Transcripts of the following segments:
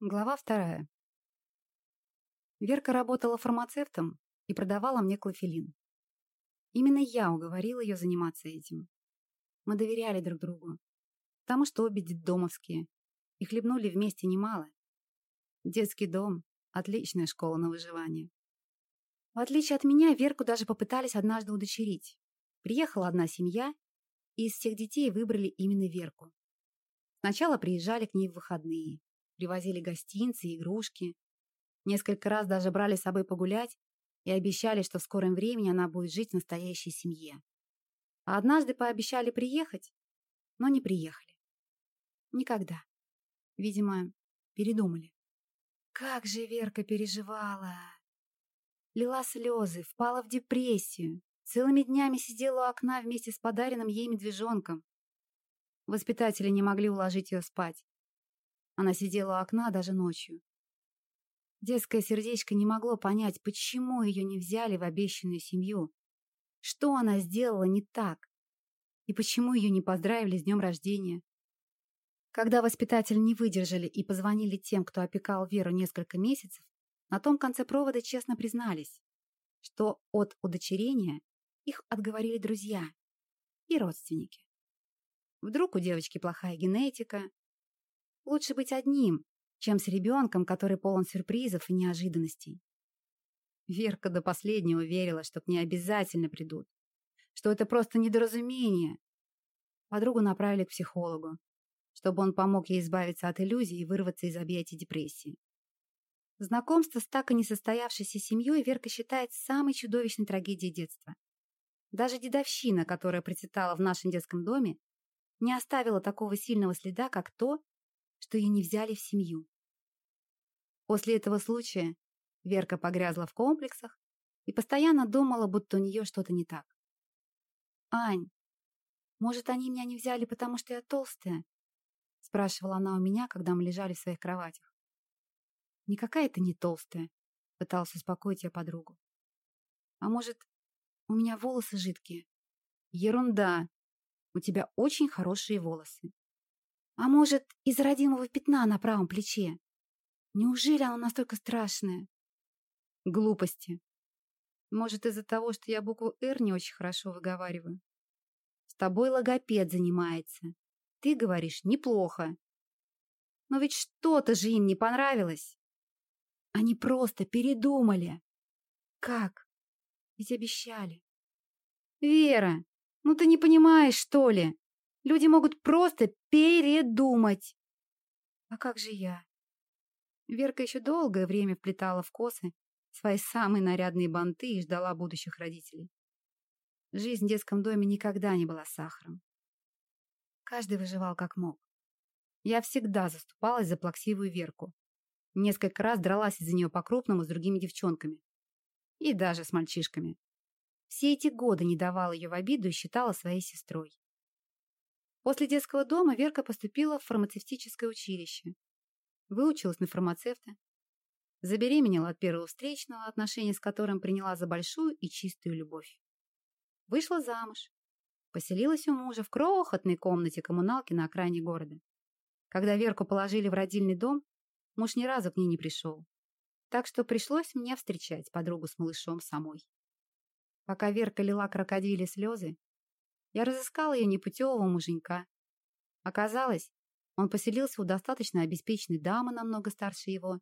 Глава вторая. Верка работала фармацевтом и продавала мне клофелин. Именно я уговорила ее заниматься этим. Мы доверяли друг другу, потому что обе детдомовские, и хлебнули вместе немало. Детский дом – отличная школа на выживание. В отличие от меня, Верку даже попытались однажды удочерить. Приехала одна семья, и из всех детей выбрали именно Верку. Сначала приезжали к ней в выходные, привозили гостинцы, игрушки. Несколько раз даже брали с собой погулять и обещали, что в скором времени она будет жить в настоящей семье. А однажды пообещали приехать, но не приехали. Никогда. Видимо, передумали. Как же Верка переживала! Лила слезы, впала в депрессию. Целыми днями сидела у окна вместе с подаренным ей медвежонком. Воспитатели не могли уложить ее спать. Она сидела у окна даже ночью. Детское сердечко не могло понять, почему ее не взяли в обещанную семью. Что она сделала не так? И почему ее не поздравили с днем рождения? Когда воспитатели не выдержали и позвонили тем, кто опекал Веру несколько месяцев, на том конце провода честно признались, что от удочерения их отговорили друзья и родственники. Вдруг у девочки плохая генетика, Лучше быть одним, чем с ребенком, который полон сюрпризов и неожиданностей. Верка до последнего верила, что к ней обязательно придут, что это просто недоразумение. Подругу направили к психологу, чтобы он помог ей избавиться от иллюзий и вырваться из объятий депрессии. Знакомство с так и не состоявшейся семьей Верка считает самой чудовищной трагедией детства. Даже дедовщина, которая процветала в нашем детском доме, не оставила такого сильного следа, как то, что ее не взяли в семью. После этого случая Верка погрязла в комплексах и постоянно думала, будто у нее что-то не так. «Ань, может, они меня не взяли, потому что я толстая?» спрашивала она у меня, когда мы лежали в своих кроватях. «Никакая ты не толстая», пыталась успокоить я подругу. «А может, у меня волосы жидкие?» «Ерунда! У тебя очень хорошие волосы. А может, из родимого пятна на правом плече? Неужели оно настолько страшное? Глупости. Может, из-за того, что я букву «Р» не очень хорошо выговариваю? С тобой логопед занимается. Ты говоришь неплохо. Но ведь что-то же им не понравилось. Они просто передумали. Как? Ведь обещали. Вера, ну ты не понимаешь, что ли? Люди могут просто передумать. А как же я? Верка еще долгое время вплетала в косы свои самые нарядные банты и ждала будущих родителей. Жизнь в детском доме никогда не была сахаром. Каждый выживал как мог. Я всегда заступалась за плаксивую Верку. Несколько раз дралась из-за нее по-крупному с другими девчонками. И даже с мальчишками. Все эти годы не давала ее в обиду и считала своей сестрой. После детского дома Верка поступила в фармацевтическое училище. Выучилась на фармацевта. Забеременела от первого встречного, отношения с которым приняла за большую и чистую любовь. Вышла замуж. Поселилась у мужа в крохотной комнате коммуналки на окраине города. Когда Верку положили в родильный дом, муж ни разу к ней не пришел. Так что пришлось мне встречать подругу с малышом самой. Пока Верка лила крокодили слезы, я разыскала ее непутевого муженька. Оказалось, он поселился у достаточно обеспеченной дамы, намного старше его,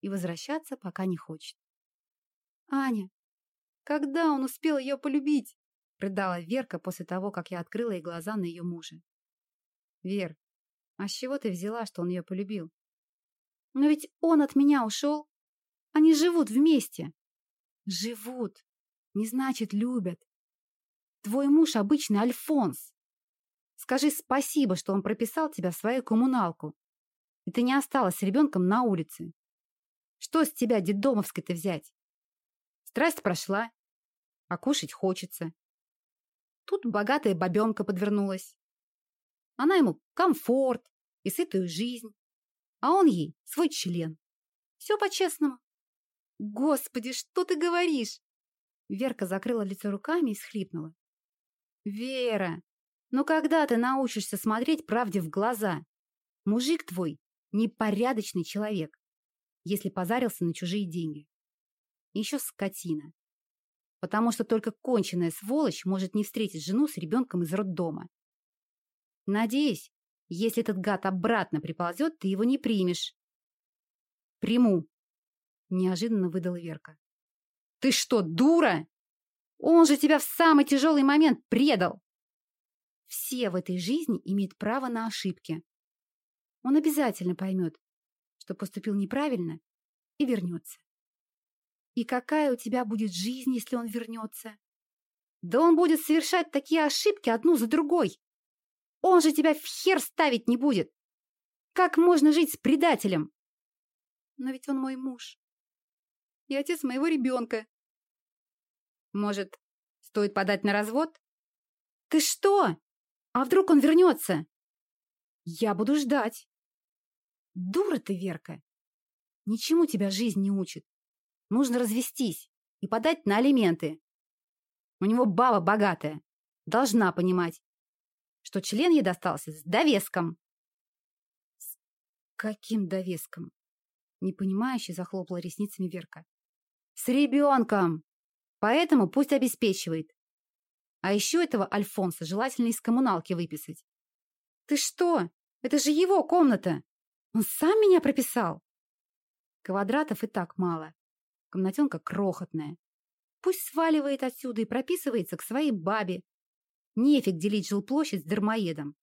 и возвращаться пока не хочет. «Аня, когда он успел ее полюбить?» рыдала Верка после того, как я открыла ей глаза на ее мужа. «Вер, а с чего ты взяла, что он ее полюбил?» «Но ведь он от меня ушел. Они живут вместе». «Живут. Не значит, любят. Твой муж обычный Альфонс. Скажи спасибо, что он прописал тебя в свою коммуналку. И ты не осталась с ребенком на улице. Что с тебя детдомовской-то взять? Страсть прошла, а кушать хочется. Тут богатая бабенка подвернулась. Она ему комфорт и сытую жизнь, а он ей свой член. Все по-честному. Господи, что ты говоришь? Верка закрыла лицо руками и схлипнула. «Вера, ну когда ты научишься смотреть правде в глаза? Мужик твой Непорядочный человек, если позарился на чужие деньги. еще скотина. Потому что только конченая сволочь может не встретить жену с ребенком из роддома. Надеюсь, если этот гад обратно приползет, ты его не примешь. Приму. Неожиданно выдала Верка. Ты что, дура? Он же тебя в самый тяжелый момент предал. Все в этой жизни имеют право на ошибки. Он обязательно поймет, что поступил неправильно и вернется. И какая у тебя будет жизнь, если он вернется? Да он будет совершать такие ошибки одну за другой. Он же тебя в хер ставить не будет. Как можно жить с предателем? Но ведь он мой муж. И отец моего ребенка. Может, стоит подать на развод? Ты что? А вдруг он вернется? Я буду ждать. Дура ты, Верка. Ничему тебя жизнь не учит. Нужно развестись и подать на алименты. У него баба богатая. Должна понимать, что член ей достался с довеском. С каким довеском? Непонимающе захлопала ресницами Верка. С ребенком! Поэтому пусть обеспечивает. А еще этого Альфонса желательно из коммуналки выписать. Ты что? Это же его комната. Он сам меня прописал. Квадратов и так мало. Комнатенка крохотная. Пусть сваливает отсюда и прописывается к своей бабе. Нефиг делить жилплощадь с дармоедом.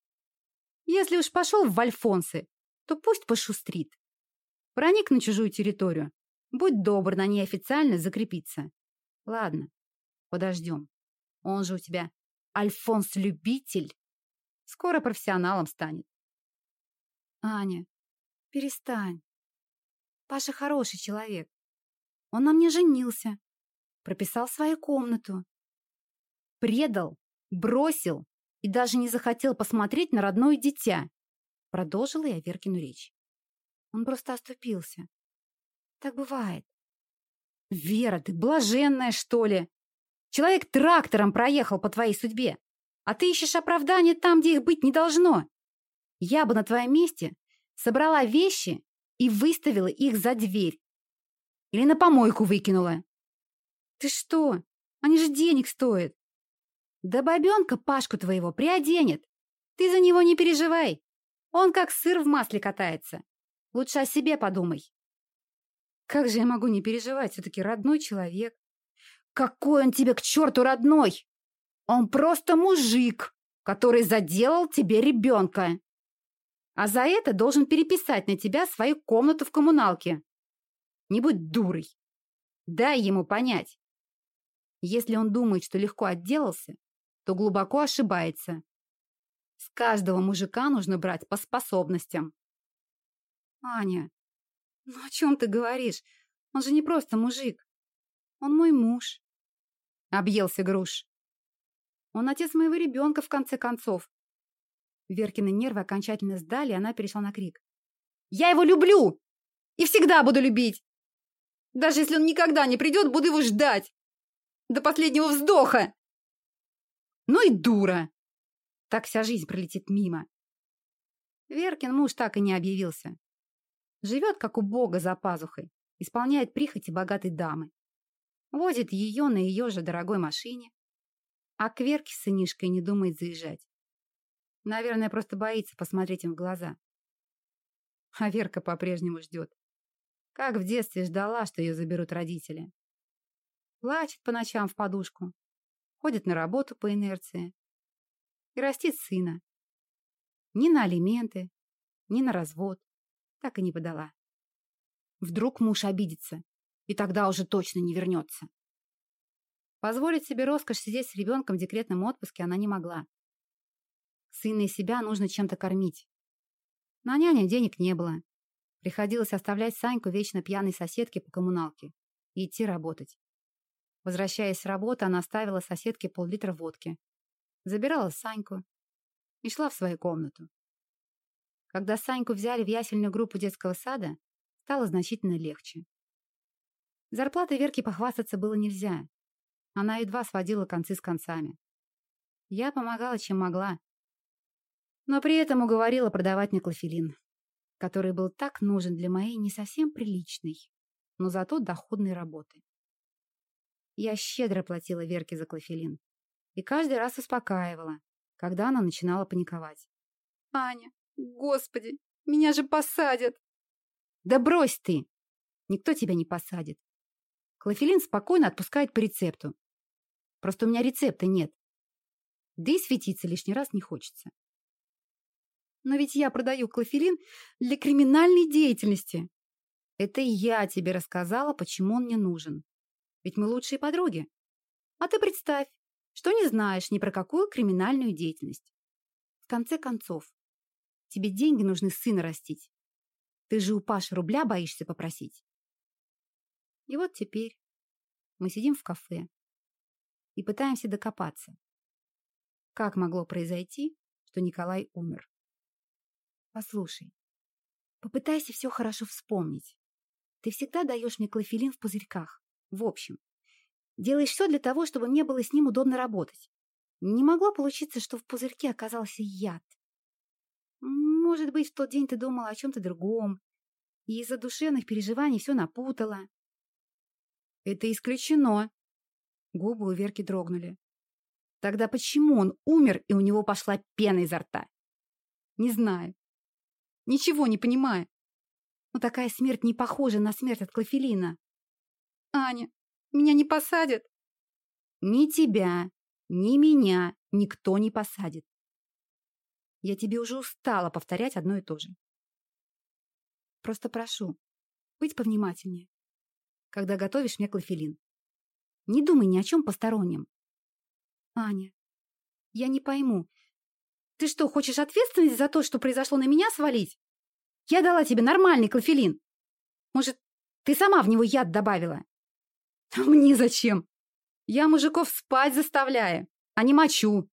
Если уж пошел в Альфонсы, то пусть пошустрит. Проник на чужую территорию. Будь добр на ней официально закрепиться. Ладно, подождем. Он же у тебя Альфонс-любитель. Скоро профессионалом станет. Аня, перестань. Паша хороший человек. Он на мне женился. Прописал свою комнату. Предал, бросил и даже не захотел посмотреть на родное дитя. Продолжила я Веркину речь. Он просто оступился. Так бывает. Вера, ты блаженная, что ли? Человек трактором проехал по твоей судьбе, а ты ищешь оправдание там, где их быть не должно. Я бы на твоем месте собрала вещи и выставила их за дверь. Или на помойку выкинула. Ты что? Они же денег стоят. Да бабенка Пашку твоего приоденет. Ты за него не переживай. Он как сыр в масле катается. Лучше о себе подумай. Как же я могу не переживать? Все-таки родной человек. Какой он тебе к черту родной? Он просто мужик, который заделал тебе ребенка. А за это должен переписать на тебя свою комнату в коммуналке. Не будь дурой. Дай ему понять. Если он думает, что легко отделался, то глубоко ошибается. С каждого мужика нужно брать по способностям. Аня, ну о чем ты говоришь? Он же не просто мужик. Он мой муж. Объелся груш. Он отец моего ребенка, в конце концов. Веркины нервы окончательно сдали, и она перешла на крик. «Я его люблю! И всегда буду любить! Даже если он никогда не придет, буду его ждать! До последнего вздоха!» «Ну и дура!» Так вся жизнь пролетит мимо. Веркин муж так и не объявился. Живет, как у бога за пазухой, исполняет прихоти богатой дамы. Возит ее на ее же дорогой машине, а к Верке с сынишкой не думает заезжать. Наверное, просто боится посмотреть им в глаза. А Верка по-прежнему ждет. Как в детстве ждала, что ее заберут родители. Плачет по ночам в подушку, ходит на работу по инерции и растит сына. Ни на алименты, ни на развод так и не подала. Вдруг муж обидится, и тогда уже точно не вернется. Позволить себе роскошь сидеть с ребенком в декретном отпуске она не могла. Сына и себя нужно чем-то кормить. На няню денег не было. Приходилось оставлять Саньку вечно пьяной соседке по коммуналке и идти работать. Возвращаясь с работы, она оставила соседке пол-литра водки, забирала Саньку и шла в свою комнату. Когда Саньку взяли в ясельную группу детского сада, стало значительно легче. Зарплатой Верки похвастаться было нельзя. Она едва сводила концы с концами. Я помогала, чем могла. Но при этом уговорила продавать мне клофелин. который был так нужен для моей не совсем приличной, но зато доходной работы. Я щедро платила Верке за клофелин и каждый раз успокаивала, когда она начинала паниковать. «Аня, господи, меня же посадят!» «Да брось ты! Никто тебя не посадит. Клофелин спокойно отпускает по рецепту. Просто у меня рецепта нет. Да и светиться лишний раз не хочется. Но ведь я продаю клофелин для криминальной деятельности. Это я тебе рассказала, почему он мне нужен. Ведь мы лучшие подруги. А ты представь, что не знаешь ни про какую криминальную деятельность. В конце концов, тебе деньги нужны сына растить. Ты же у Паши рубля боишься попросить. И вот теперь мы сидим в кафе и пытаемся докопаться. Как могло произойти, что Николай умер? Послушай, попытайся все хорошо вспомнить. Ты всегда даешь мне клофелин в пузырьках. В общем, делаешь все для того, чтобы мне было с ним удобно работать. Не могло получиться, что в пузырьке оказался яд. Может быть, в тот день ты думала о чем-то другом, и из-за душевных переживаний все напутала. Это исключено. Губы у Верки дрогнули. Тогда почему он умер, и у него пошла пена изо рта? Не знаю. Ничего не понимаю. Но такая смерть не похожа на смерть от клофелина. Аня, меня не посадят? Ни тебя, ни меня никто не посадит. Я тебе уже устала повторять одно и то же. Просто прошу, быть повнимательнее, когда готовишь мне клофелин. Не думай ни о чем постороннем. Аня, я не пойму. Ты что, хочешь ответственность за то, что произошло на меня свалить? Я дала тебе нормальный клофелин. Может, ты сама в него яд добавила? А мне зачем? Я мужиков спать заставляю, а не мочу.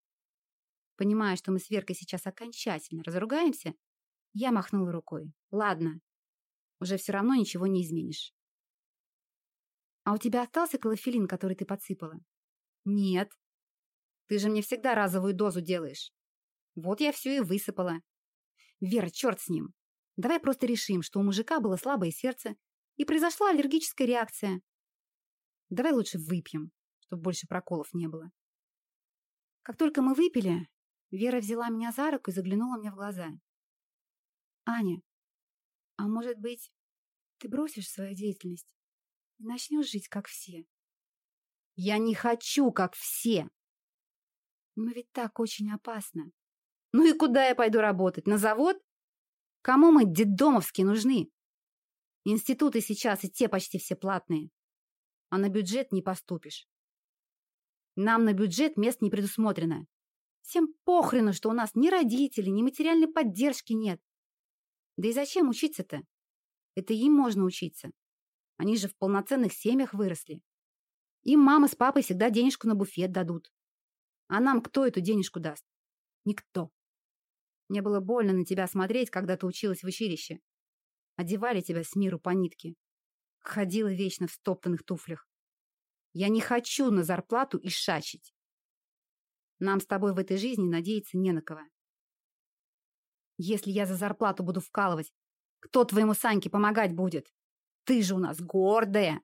Понимая, что мы с Веркой сейчас окончательно разругаемся, я махнула рукой. Ладно, уже все равно ничего не изменишь. А у тебя остался клофелин, который ты подсыпала? Нет. Ты же мне всегда разовую дозу делаешь. Вот я все и высыпала. Вера, черт с ним. Давай просто решим, что у мужика было слабое сердце и произошла аллергическая реакция. Давай лучше выпьем, чтобы больше проколов не было. Как только мы выпили, Вера взяла меня за руку и заглянула мне в глаза. «Аня, а может быть, ты бросишь свою деятельность и начнешь жить, как все?» «Я не хочу, как все!» Но ведь так очень опасно. Ну и куда я пойду работать? На завод? Кому мы детдомовские нужны? Институты сейчас и те почти все платные. А на бюджет не поступишь. Нам на бюджет мест не предусмотрено. Всем похрену, что у нас ни родителей, ни материальной поддержки нет. Да и зачем учиться-то? Это им можно учиться. Они же в полноценных семьях выросли. Им мама с папой всегда денежку на буфет дадут. А нам кто эту денежку даст? Никто. Мне было больно на тебя смотреть, когда ты училась в училище. Одевали тебя с миру по нитке. Ходила вечно в стоптанных туфлях. Я не хочу на зарплату и шачить. Нам с тобой в этой жизни надеяться не на кого. Если я за зарплату буду вкалывать, кто твоему Саньке помогать будет? Ты же у нас гордая.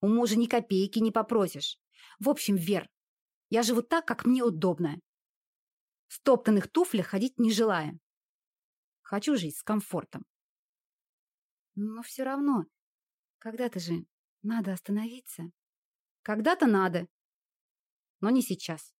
У мужа ни копейки не попросишь. В общем, Вер, я живу так, как мне удобно. В стоптанных туфлях ходить не желаю. Хочу жить с комфортом. Но все равно, когда-то же надо остановиться. Когда-то надо, но не сейчас.